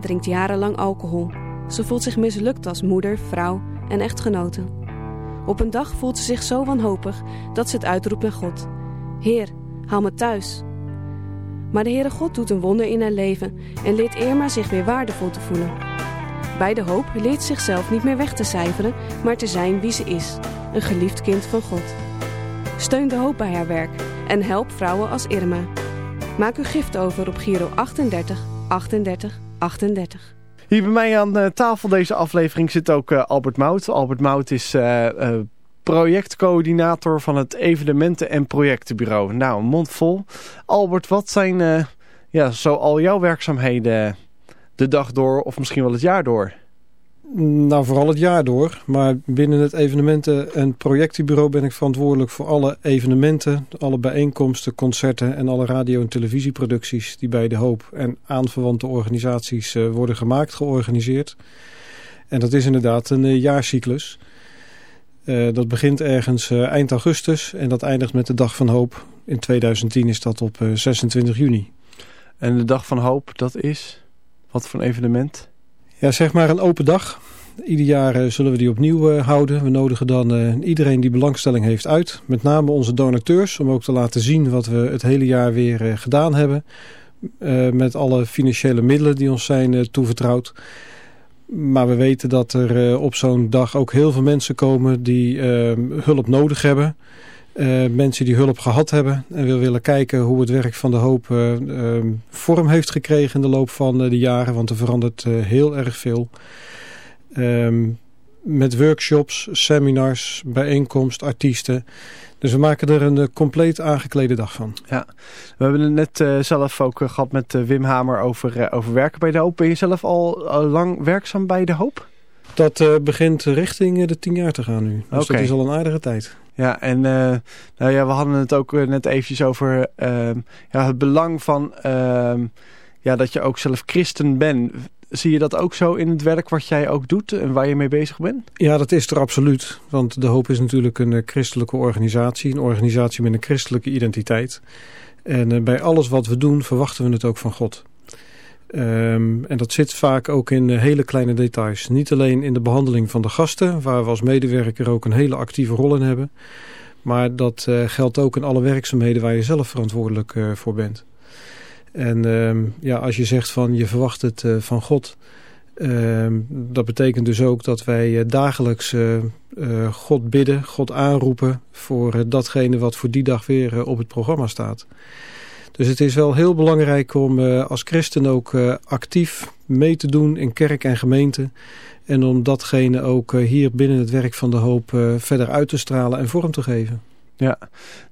Drinkt jarenlang alcohol. Ze voelt zich mislukt als moeder, vrouw en echtgenote. Op een dag voelt ze zich zo wanhopig dat ze het uitroept naar God. Heer, haal me thuis. Maar de Heere God doet een wonder in haar leven en leert Irma zich weer waardevol te voelen. Bij de hoop leert ze zichzelf niet meer weg te cijferen, maar te zijn wie ze is, een geliefd kind van God. Steun de hoop bij haar werk en help vrouwen als Irma. Maak uw gift over op Giro 38 38 38. Hier bij mij aan uh, tafel deze aflevering zit ook uh, Albert Mout. Albert Mout is uh, projectcoördinator van het evenementen- en projectenbureau. Nou, een mond vol. Albert, wat zijn ja, zo al jouw werkzaamheden de dag door of misschien wel het jaar door? Nou, vooral het jaar door. Maar binnen het evenementen- en projectenbureau ben ik verantwoordelijk voor alle evenementen, alle bijeenkomsten, concerten en alle radio- en televisieproducties die bij De Hoop en aanverwante organisaties uh, worden gemaakt, georganiseerd. En dat is inderdaad een uh, jaarcyclus. Uh, dat begint ergens eind augustus en dat eindigt met de Dag van Hoop. In 2010 is dat op 26 juni. En de Dag van Hoop, dat is wat voor een evenement? Ja, zeg maar een open dag. Ieder jaar zullen we die opnieuw houden. We nodigen dan iedereen die belangstelling heeft uit. Met name onze donateurs, om ook te laten zien wat we het hele jaar weer gedaan hebben. met alle financiële middelen die ons zijn toevertrouwd. Maar we weten dat er op zo'n dag ook heel veel mensen komen die hulp nodig hebben. Uh, mensen die hulp gehad hebben en we willen kijken hoe het werk van de hoop uh, uh, vorm heeft gekregen in de loop van de jaren. Want er verandert heel erg veel. Um, met workshops, seminars, bijeenkomst, artiesten. Dus we maken er een compleet aangeklede dag van. Ja, we hebben het net zelf ook gehad met Wim Hamer over, over werken bij de hoop. Ben je zelf al, al lang werkzaam bij de hoop? Dat begint richting de tien jaar te gaan nu. Dus okay. dat is al een aardige tijd. Ja, en uh, nou ja, we hadden het ook net eventjes over uh, ja, het belang van uh, ja, dat je ook zelf christen bent. Zie je dat ook zo in het werk wat jij ook doet en waar je mee bezig bent? Ja, dat is er absoluut. Want De Hoop is natuurlijk een christelijke organisatie. Een organisatie met een christelijke identiteit. En bij alles wat we doen verwachten we het ook van God. Um, en dat zit vaak ook in hele kleine details. Niet alleen in de behandeling van de gasten, waar we als medewerker ook een hele actieve rol in hebben. Maar dat uh, geldt ook in alle werkzaamheden waar je zelf verantwoordelijk uh, voor bent. En um, ja, als je zegt van je verwacht het van God... Um, dat betekent dus ook dat wij dagelijks God bidden, God aanroepen... voor datgene wat voor die dag weer op het programma staat. Dus het is wel heel belangrijk om uh, als christen ook uh, actief mee te doen in kerk en gemeente. En om datgene ook uh, hier binnen het werk van de hoop verder uit te stralen en vorm te geven. Ja,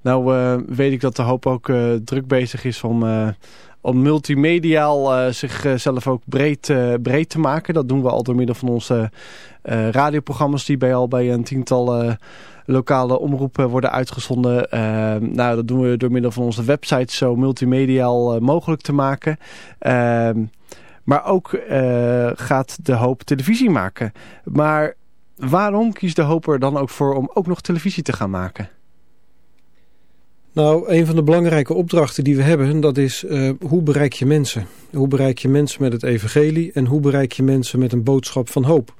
nou weet ik dat de hoop ook druk bezig is om, om multimediaal zichzelf ook breed, breed te maken. Dat doen we al door middel van onze radioprogramma's die bij al bij een tiental lokale omroepen worden uitgezonden. Nou, dat doen we door middel van onze website zo multimediaal mogelijk te maken. Uh, maar ook eh, gaat de hoop televisie maken. Maar waarom kiest de hoop er dan ook voor om ook nog televisie te gaan maken? Nou, een van de belangrijke opdrachten die we hebben, dat is uh, hoe bereik je mensen? Hoe bereik je mensen met het evangelie en hoe bereik je mensen met een boodschap van hoop?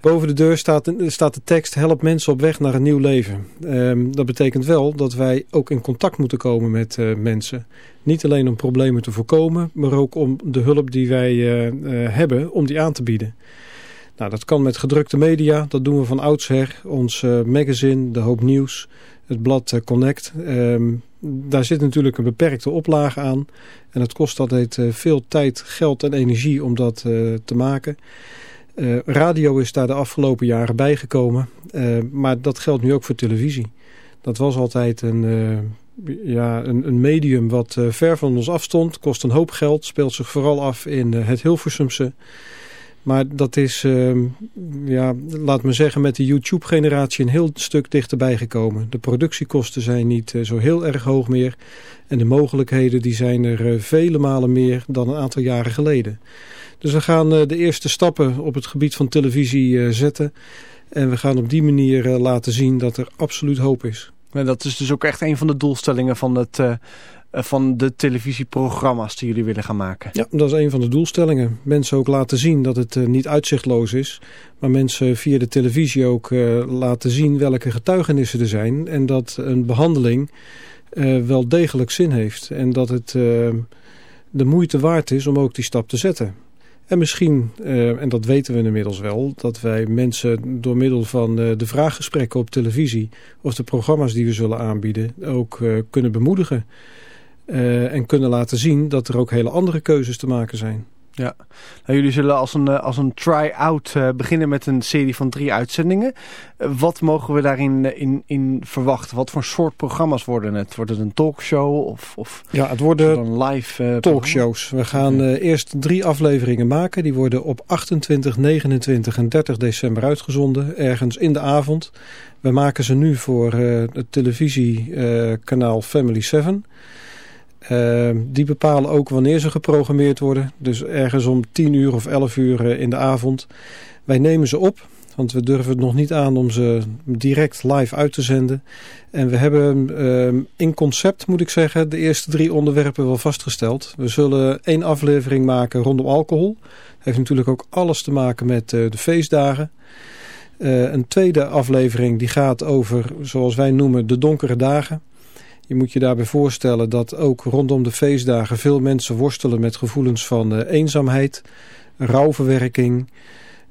Boven de deur staat, staat de tekst help mensen op weg naar een nieuw leven. Um, dat betekent wel dat wij ook in contact moeten komen met uh, mensen. Niet alleen om problemen te voorkomen, maar ook om de hulp die wij uh, hebben, om die aan te bieden. Nou, dat kan met gedrukte media, dat doen we van oudsher. Ons magazine, De Hoop Nieuws, het blad Connect. Um, daar zit natuurlijk een beperkte oplage aan. En het kost altijd veel tijd, geld en energie om dat te maken. Radio is daar de afgelopen jaren bijgekomen. Uh, maar dat geldt nu ook voor televisie. Dat was altijd een, ja, een, een, medium wat ver van ons afstond. Kost een hoop geld. Speelt zich vooral af in het Hilversumse. Maar dat is, ja, laat me zeggen, met de YouTube-generatie een heel stuk dichterbij gekomen. De productiekosten zijn niet zo heel erg hoog meer. En de mogelijkheden die zijn er vele malen meer dan een aantal jaren geleden. Dus we gaan uh, de eerste stappen op het gebied van televisie uh, zetten. En we gaan op die manier uh, laten zien dat er absoluut hoop is. En dat is dus ook echt een van de doelstellingen van, het, van de televisieprogramma's die jullie willen gaan maken. Ja, dat is een van de doelstellingen. Mensen ook laten zien dat het niet uitzichtloos is. Maar mensen via de televisie ook laten zien welke getuigenissen er zijn. En dat een behandeling wel degelijk zin heeft. En dat het de moeite waard is om ook die stap te zetten. En misschien, en dat weten we inmiddels wel, dat wij mensen door middel van de vraaggesprekken op televisie of de programma's die we zullen aanbieden ook kunnen bemoedigen. En kunnen laten zien dat er ook hele andere keuzes te maken zijn. Ja, nou, jullie zullen als een, als een try-out uh, beginnen met een serie van drie uitzendingen. Uh, wat mogen we daarin in, in verwachten? Wat voor soort programma's worden het? Wordt het een talkshow of, of ja, het worden live talkshows? We gaan eerst drie afleveringen maken. Die worden op 28, 29 en 30 december uitgezonden. Ergens in de avond. We maken ze nu voor het televisiekanaal Family 7. Uh, die bepalen ook wanneer ze geprogrammeerd worden. Dus ergens om 10 uur of 11 uur uh, in de avond. Wij nemen ze op, Want we durven het nog niet aan om ze direct live uit te zenden. En we hebben uh, in concept, moet ik zeggen, de eerste drie onderwerpen wel vastgesteld. We zullen één aflevering maken rondom alcohol. Dat heeft natuurlijk ook alles te maken met uh, de feestdagen. Uh, een tweede aflevering die gaat over, zoals wij noemen, de donkere dagen. Je moet je daarbij voorstellen dat ook rondom de feestdagen veel mensen worstelen met gevoelens van uh, eenzaamheid, rouwverwerking,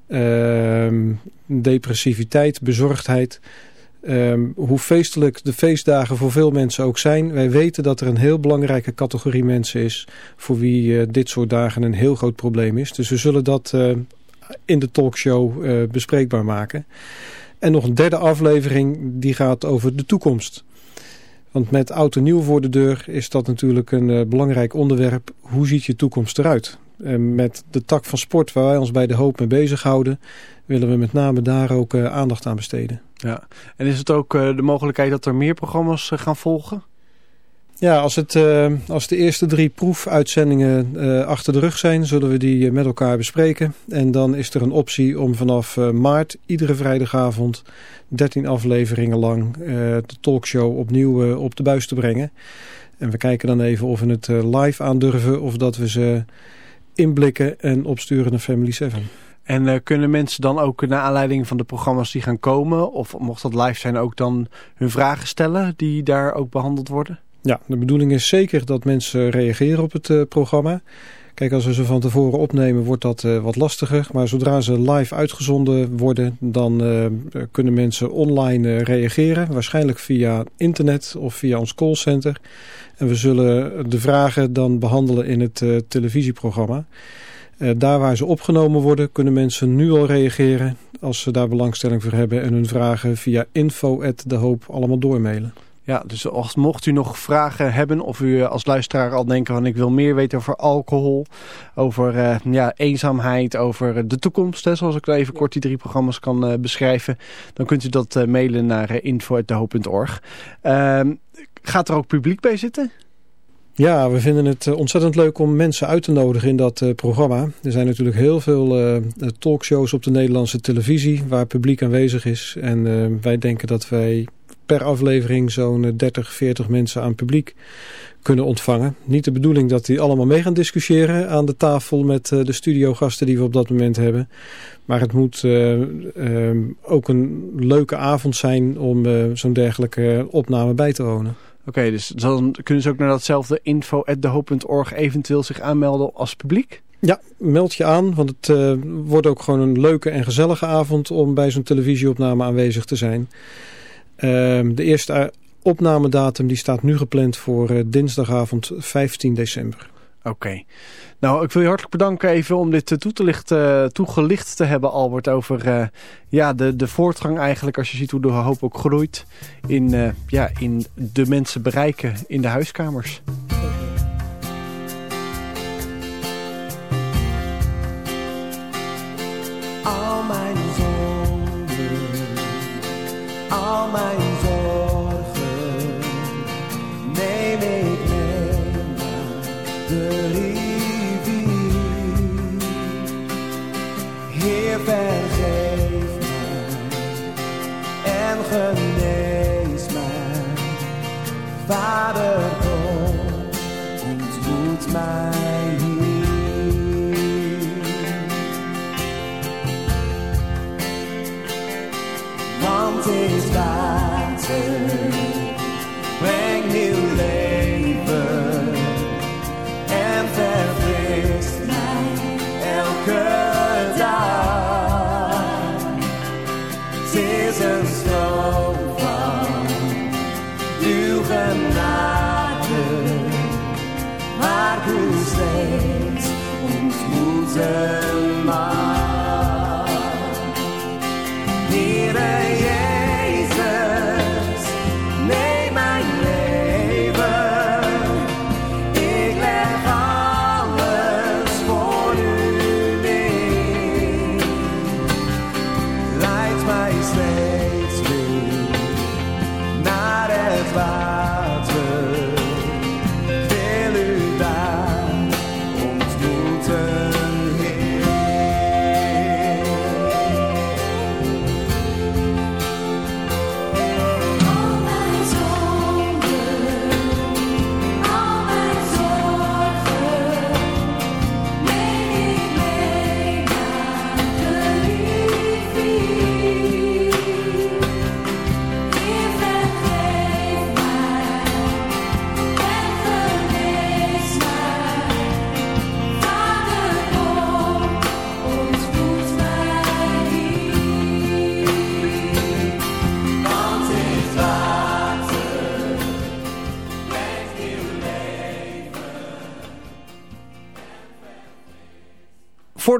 uh, depressiviteit, bezorgdheid. Um, hoe feestelijk de feestdagen voor veel mensen ook zijn. Wij weten dat er een heel belangrijke categorie mensen is voor wie uh, dit soort dagen een heel groot probleem is. Dus we zullen dat uh, in de talkshow bespreekbaar maken. En nog een derde aflevering die gaat over de toekomst. Want met oud en nieuw voor de deur is dat natuurlijk een uh, belangrijk onderwerp. Hoe ziet je toekomst eruit? En met de tak van sport waar wij ons bij de hoop mee bezighouden... willen we met name daar ook uh, aandacht aan besteden. Ja, en is het ook uh, de mogelijkheid dat er meer programma's gaan volgen? Ja, als, het, uh, als de eerste drie proefuitzendingen uh, achter de rug zijn, zullen we die met elkaar bespreken. En dan is er een optie om vanaf maart iedere vrijdagavond 13 afleveringen lang de talkshow opnieuw op de buis te brengen. En we kijken dan even of we het live aandurven of dat we ze inblikken en opsturen naar Family 7. En kunnen mensen dan ook naar aanleiding van de programma's die gaan komen, of mocht dat live zijn, ook dan hun vragen stellen die daar ook behandeld worden? Ja, de bedoeling is zeker dat mensen reageren op het uh, programma. Kijk, als we ze van tevoren opnemen, wordt dat uh, wat lastiger. Maar zodra ze live uitgezonden worden, dan uh, kunnen mensen online reageren. Waarschijnlijk via internet of via ons callcenter. En we zullen de vragen dan behandelen in het televisieprogramma. Daar waar ze opgenomen worden, kunnen mensen nu al reageren als ze daar belangstelling voor hebben en hun vragen via info@dehoop allemaal doormailen. Ja, dus als mocht u nog vragen hebben of u als luisteraar al denken van ik wil meer weten over alcohol, over uh, ja, eenzaamheid, over de toekomst, hè, zoals ik even kort die drie programma's kan uh, beschrijven, dan kunt u dat uh, mailen naar info@dehoop.org. gaat er ook publiek bij zitten? Ja, we vinden het ontzettend leuk om mensen uit te nodigen in dat uh, programma. Er zijn natuurlijk heel veel uh, talkshows op de Nederlandse televisie waar publiek aanwezig is. En uh, wij denken dat wij per aflevering zo'n 30, 40 mensen aan publiek kunnen ontvangen. Niet de bedoeling dat die allemaal mee gaan discussiëren aan de tafel met de studiogasten die we op dat moment hebben. Maar het moet ook een leuke avond zijn om zo'n dergelijke opname bij te wonen. Oké, okay, dus dan kunnen ze ook naar datzelfde info.dehoop.org eventueel zich aanmelden als publiek? Ja, meld je aan, want het uh, wordt ook gewoon een leuke en gezellige avond om bij zo'n televisieopname aanwezig te zijn. Uh, de eerste opnamedatum die staat nu gepland voor uh, dinsdagavond 15 december. Oké. Nou, ik wil je hartelijk bedanken even om dit toe te lichten, toegelicht te hebben, Albert, over ja, de, de voortgang eigenlijk, als je ziet hoe de hoop ook groeit, in, ja, in de mensen bereiken in de huiskamers. Naar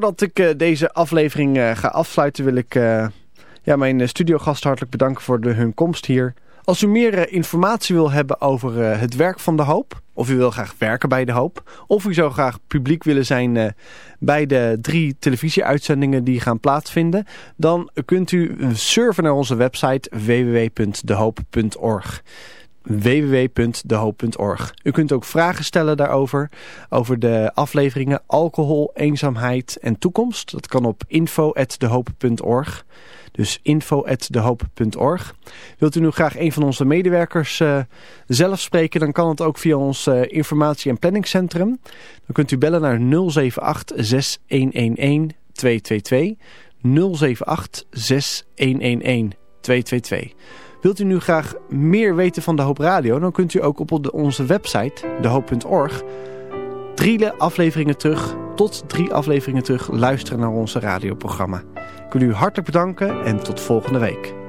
Voordat ik uh, deze aflevering uh, ga afsluiten wil ik uh, ja, mijn studiogast hartelijk bedanken voor de, hun komst hier. Als u meer informatie wil hebben over het werk van De Hoop, of u wil graag werken bij De Hoop, of u zou graag publiek willen zijn bij de drie televisieuitzendingen die gaan plaatsvinden, dan kunt u surfen naar onze website www.dehoop.org www.dehoop.org. U kunt ook vragen stellen daarover, over de afleveringen alcohol, eenzaamheid en toekomst. Dat kan op info.dehoop.org. Dus info.dehoop.org. Wilt u nu graag een van onze medewerkers uh, zelf spreken, dan kan het ook via ons uh, informatie- en planningscentrum. Dan kunt u bellen naar 078 6111 222. 078 6111 222. Wilt u nu graag meer weten van De Hoop Radio, dan kunt u ook op onze website, dehoop.org, drie afleveringen terug, tot drie afleveringen terug, luisteren naar onze radioprogramma. Ik wil u hartelijk bedanken en tot volgende week.